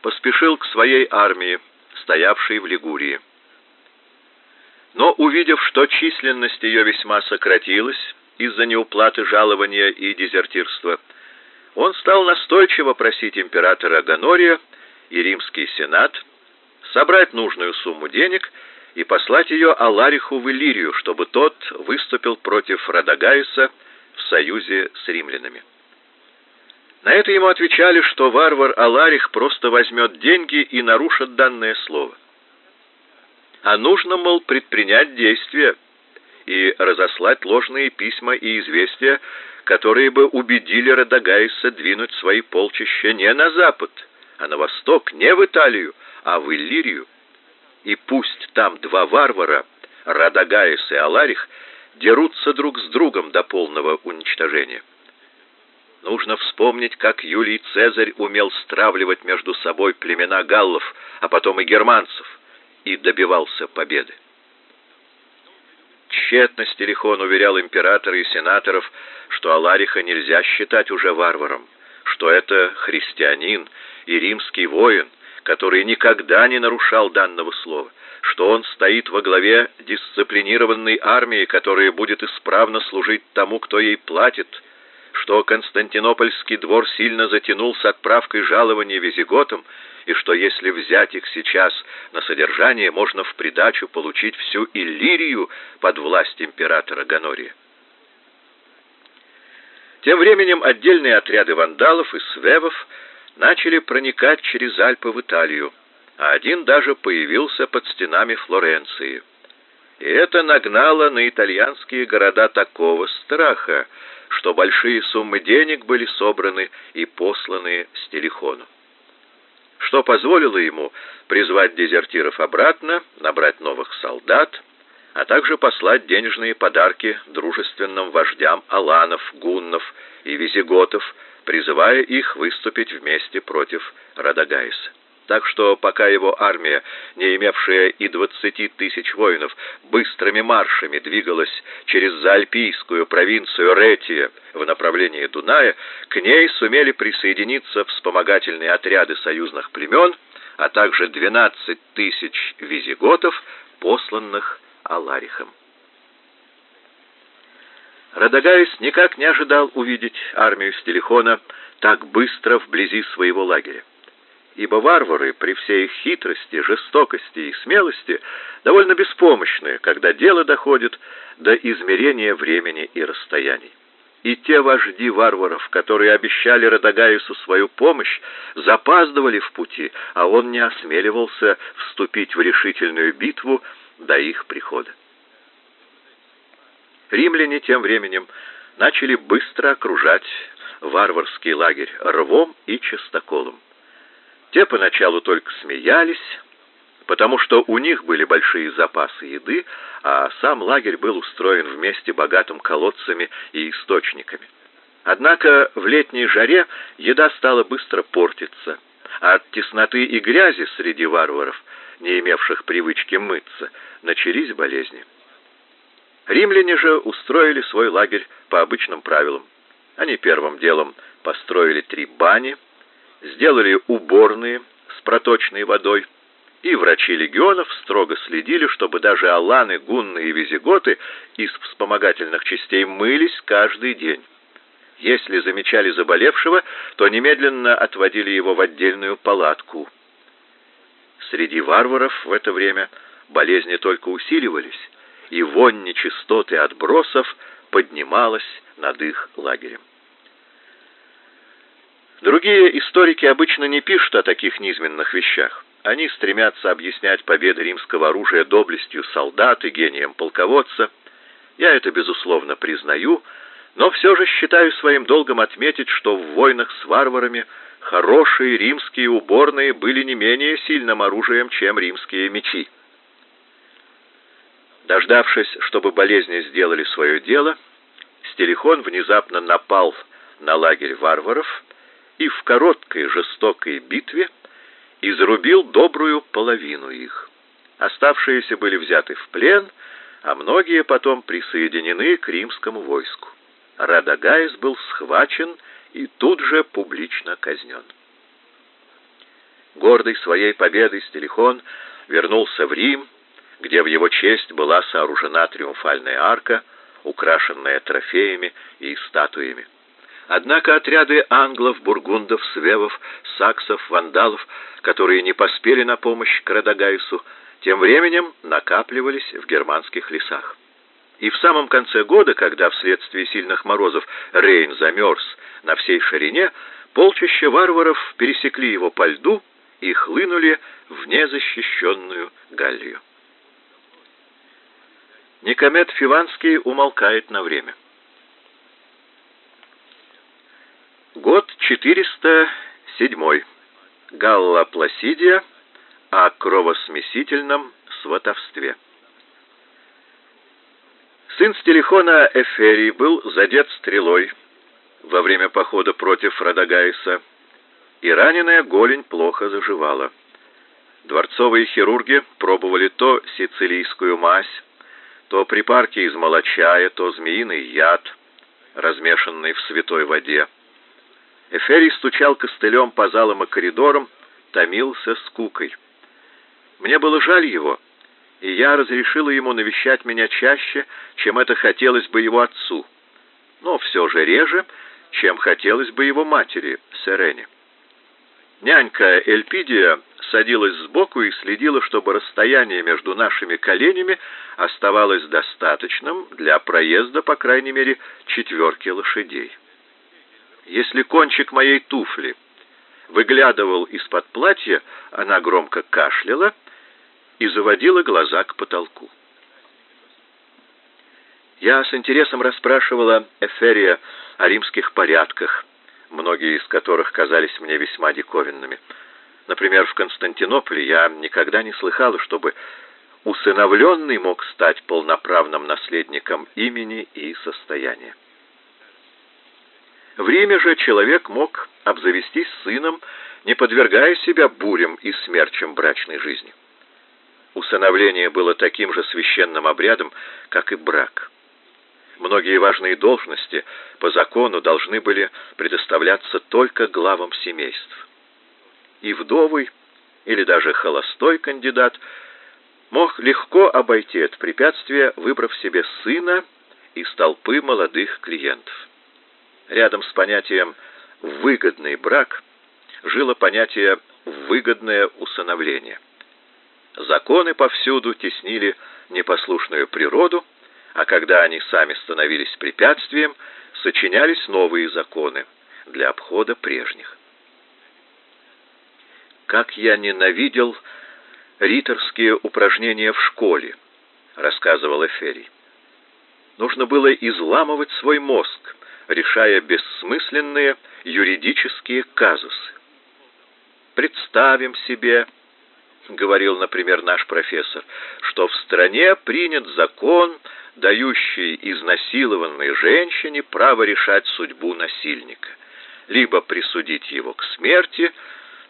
поспешил к своей армии, стоявшей в Лигурии. Но, увидев, что численность ее весьма сократилась из-за неуплаты жалования и дезертирства, он стал настойчиво просить императора Гонория и римский сенат собрать нужную сумму денег и послать ее Алариху в Иллирию, чтобы тот выступил против Радагаиса в союзе с римлянами. На это ему отвечали, что варвар Аларих просто возьмет деньги и нарушит данное слово. А нужно, мол, предпринять действия и разослать ложные письма и известия, которые бы убедили Радагаиса двинуть свои полчища не на запад, а на восток, не в Италию, а в Иллирию. И пусть там два варвара, Радагаис и Аларих, дерутся друг с другом до полного уничтожения. Нужно вспомнить, как Юлий Цезарь умел стравливать между собой племена галлов, а потом и германцев, и добивался победы. Тщетно Стелихон уверял императора и сенаторов, что Алариха нельзя считать уже варваром, что это христианин и римский воин — который никогда не нарушал данного слова, что он стоит во главе дисциплинированной армии, которая будет исправно служить тому, кто ей платит, что Константинопольский двор сильно затянул с отправкой жалований визиготам, и что если взять их сейчас на содержание, можно в придачу получить всю Иллирию под власть императора Ганория. Тем временем отдельные отряды вандалов и свевов начали проникать через Альпы в Италию, а один даже появился под стенами Флоренции. И это нагнало на итальянские города такого страха, что большие суммы денег были собраны и посланы Стелихону. Что позволило ему призвать дезертиров обратно, набрать новых солдат, а также послать денежные подарки дружественным вождям аланов, гуннов и визиготов, призывая их выступить вместе против Радагаиса так что пока его армия, не имевшая и двадцати тысяч воинов, быстрыми маршами двигалась через заальпийскую провинцию Ретия в направлении Дуная, к ней сумели присоединиться вспомогательные отряды союзных племен, а также двенадцать тысяч визиготов, посланных Аларихом. Радагайс никак не ожидал увидеть армию Стелихона так быстро вблизи своего лагеря ибо варвары при всей их хитрости, жестокости и смелости довольно беспомощны, когда дело доходит до измерения времени и расстояний. И те вожди варваров, которые обещали Радагаису свою помощь, запаздывали в пути, а он не осмеливался вступить в решительную битву до их прихода. Римляне тем временем начали быстро окружать варварский лагерь рвом и частоколом. Те поначалу только смеялись, потому что у них были большие запасы еды, а сам лагерь был устроен вместе богатым колодцами и источниками. Однако в летней жаре еда стала быстро портиться, а от тесноты и грязи среди варваров, не имевших привычки мыться, начались болезни. Римляне же устроили свой лагерь по обычным правилам. Они первым делом построили три бани, сделали уборные с проточной водой, и врачи легионов строго следили, чтобы даже аланы, гунны и визиготы из вспомогательных частей мылись каждый день. Если замечали заболевшего, то немедленно отводили его в отдельную палатку. Среди варваров в это время болезни только усиливались, и вонь нечистоты отбросов поднималась над их лагерем. Другие историки обычно не пишут о таких низменных вещах. Они стремятся объяснять победы римского оружия доблестью солдат и гением полководца. Я это, безусловно, признаю, но все же считаю своим долгом отметить, что в войнах с варварами хорошие римские уборные были не менее сильным оружием, чем римские мечи. Дождавшись, чтобы болезни сделали свое дело, Стелихон внезапно напал на лагерь варваров и в короткой жестокой битве изрубил добрую половину их. Оставшиеся были взяты в плен, а многие потом присоединены к римскому войску. Радагаис был схвачен и тут же публично казнен. Гордый своей победой Стелихон вернулся в Рим, где в его честь была сооружена триумфальная арка, украшенная трофеями и статуями. Однако отряды англов, бургундов, свевов, саксов, вандалов, которые не поспели на помощь Крадагайсу, тем временем накапливались в германских лесах. И в самом конце года, когда вследствие сильных морозов Рейн замерз на всей ширине, полчища варваров пересекли его по льду и хлынули в незащищенную Галлию. Никомет Фиванский умолкает на время. Год 407. Галла Пласидия о кровосмесительном сватовстве. Сын Стелихона Эферий был задет стрелой во время похода против Радагаиса, и раненая голень плохо заживала. Дворцовые хирурги пробовали то сицилийскую мазь, то припарки из молочая, то змеиный яд, размешанный в святой воде. Эферий стучал костылем по залам и коридорам, томился скукой. Мне было жаль его, и я разрешила ему навещать меня чаще, чем это хотелось бы его отцу. Но все же реже, чем хотелось бы его матери, Серене. Нянька Эльпидия садилась сбоку и следила, чтобы расстояние между нашими коленями оставалось достаточным для проезда, по крайней мере, четверки лошадей. Если кончик моей туфли выглядывал из-под платья, она громко кашляла и заводила глаза к потолку. Я с интересом расспрашивала Эферия о римских порядках, многие из которых казались мне весьма диковинными. Например, в Константинополе я никогда не слыхала, чтобы усыновленный мог стать полноправным наследником имени и состояния. В Риме же человек мог обзавестись сыном, не подвергая себя бурям и смерчам брачной жизни. Усыновление было таким же священным обрядом, как и брак. Многие важные должности по закону должны были предоставляться только главам семейств. И вдовый или даже холостой кандидат мог легко обойти это препятствие, выбрав себе сына из толпы молодых клиентов. Рядом с понятием «выгодный брак» жило понятие «выгодное усыновление». Законы повсюду теснили непослушную природу, а когда они сами становились препятствием, сочинялись новые законы для обхода прежних. Как я ненавидел риторские упражнения в школе, рассказывал Эферий. Нужно было изламывать свой мозг, решая бессмысленные юридические казусы. Представим себе, говорил, например, наш профессор, что в стране принят закон, дающий изнасилованной женщине право решать судьбу насильника, либо присудить его к смерти,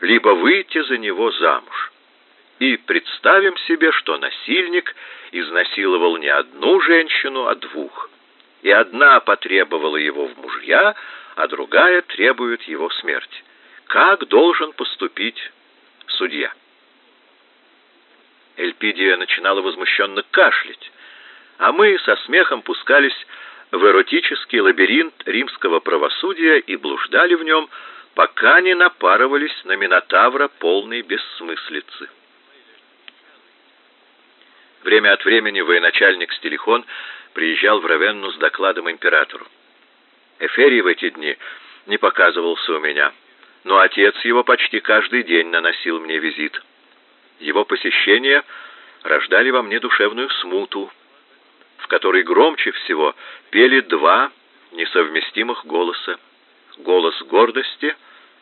либо выйти за него замуж. И представим себе, что насильник изнасиловал не одну женщину, а двух и одна потребовала его в мужья, а другая требует его смерти. Как должен поступить судья? Эльпидия начинала возмущенно кашлять, а мы со смехом пускались в эротический лабиринт римского правосудия и блуждали в нем, пока не напарывались на Минотавра полной бессмыслицы. Время от времени военачальник Стелихон приезжал в Равенну с докладом императору. Эферий в эти дни не показывался у меня, но отец его почти каждый день наносил мне визит. Его посещения рождали во мне душевную смуту, в которой громче всего пели два несовместимых голоса: голос гордости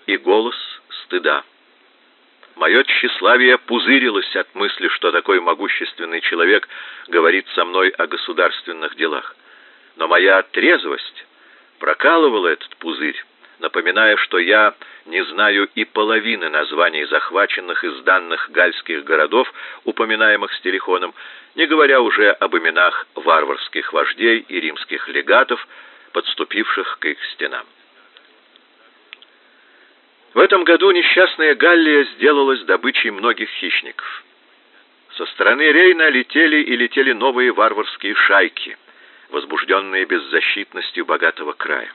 и голос стыда. Мое тщеславие пузырилось от мысли, что такой могущественный человек говорит со мной о государственных делах. Но моя трезвость прокалывала этот пузырь, напоминая, что я не знаю и половины названий захваченных из данных гальских городов, упоминаемых Стелихоном, не говоря уже об именах варварских вождей и римских легатов, подступивших к их стенам. В этом году несчастная Галлия сделалась добычей многих хищников. Со стороны Рейна летели и летели новые варварские шайки, возбужденные беззащитностью богатого края.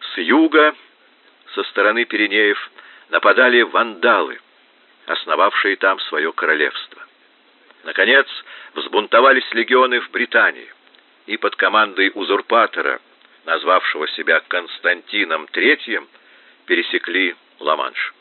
С юга, со стороны Пиренеев, нападали вандалы, основавшие там свое королевство. Наконец, взбунтовались легионы в Британии, и под командой узурпатора, назвавшего себя Константином III, пересекли Ла-Манш.